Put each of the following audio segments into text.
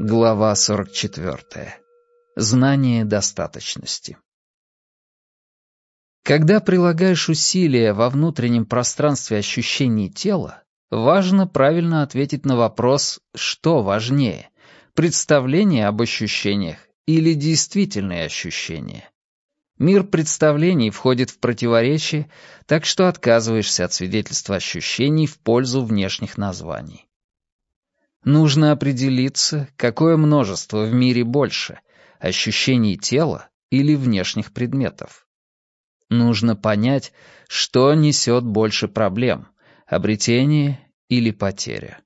Глава 44. Знание достаточности. Когда прилагаешь усилия во внутреннем пространстве ощущений тела, важно правильно ответить на вопрос «что важнее?» — представление об ощущениях или действительные ощущения. Мир представлений входит в противоречие, так что отказываешься от свидетельства ощущений в пользу внешних названий. Нужно определиться, какое множество в мире больше — ощущений тела или внешних предметов. Нужно понять, что несет больше проблем — обретение или потеря.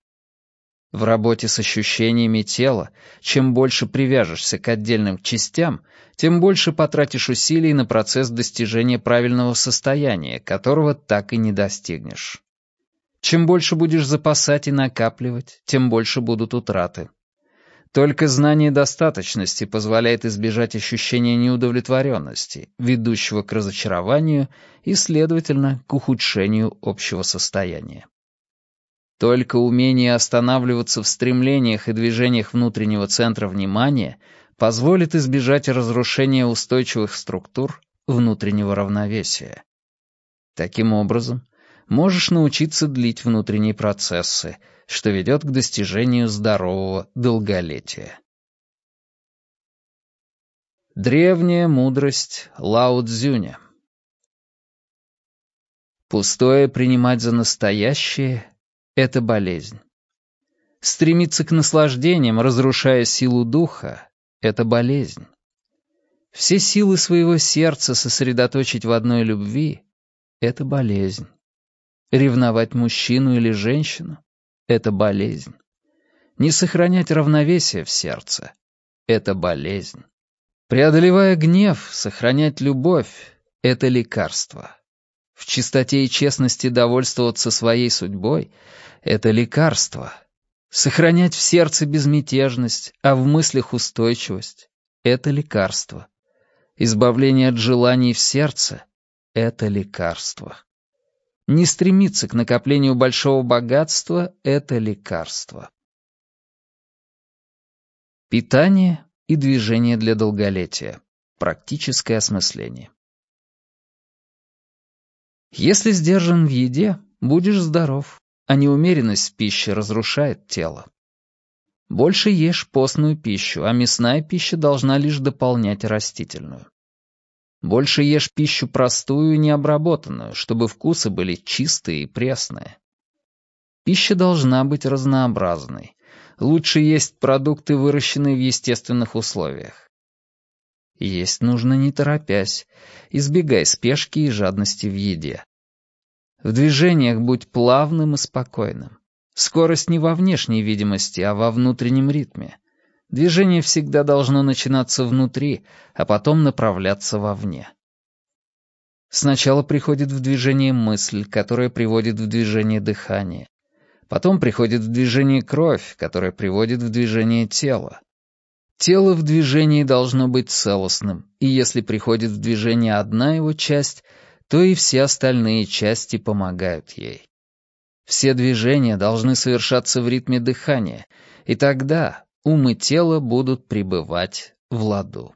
В работе с ощущениями тела, чем больше привяжешься к отдельным частям, тем больше потратишь усилий на процесс достижения правильного состояния, которого так и не достигнешь. Чем больше будешь запасать и накапливать, тем больше будут утраты. Только знание достаточности позволяет избежать ощущения неудовлетворенности, ведущего к разочарованию и, следовательно, к ухудшению общего состояния. Только умение останавливаться в стремлениях и движениях внутреннего центра внимания позволит избежать разрушения устойчивых структур внутреннего равновесия. Таким образом, можешь научиться длить внутренние процессы, что ведет к достижению здорового долголетия. Древняя мудрость Лао Цзюня Пустое принимать за настоящее — это болезнь. Стремиться к наслаждениям, разрушая силу духа — это болезнь. Все силы своего сердца сосредоточить в одной любви — это болезнь. Ревновать мужчину или женщину — это болезнь. Не сохранять равновесие в сердце — это болезнь. Преодолевая гнев, сохранять любовь — это лекарство. В чистоте и честности довольствоваться своей судьбой — это лекарство. Сохранять в сердце безмятежность, а в мыслях устойчивость — это лекарство. Избавление от желаний в сердце — это лекарство. Не стремиться к накоплению большого богатства — это лекарство. Питание и движение для долголетия. Практическое осмысление. Если сдержан в еде, будешь здоров, а неумеренность в пище разрушает тело. Больше ешь постную пищу, а мясная пища должна лишь дополнять растительную. Больше ешь пищу простую необработанную, чтобы вкусы были чистые и пресные. Пища должна быть разнообразной. Лучше есть продукты, выращенные в естественных условиях. Есть нужно не торопясь, избегай спешки и жадности в еде. В движениях будь плавным и спокойным. Скорость не во внешней видимости, а во внутреннем ритме. Движение всегда должно начинаться внутри, а потом направляться вовне. Сначала приходит в движение мысль, которая приводит в движение дыхание. Потом приходит в движение кровь, которая приводит в движение тело. Тело в движении должно быть целостным, и если приходит в движение одна его часть, то и все остальные части помогают ей. Все движения должны совершаться в ритме дыхания, и тогда ум и тело будут пребывать в ладу.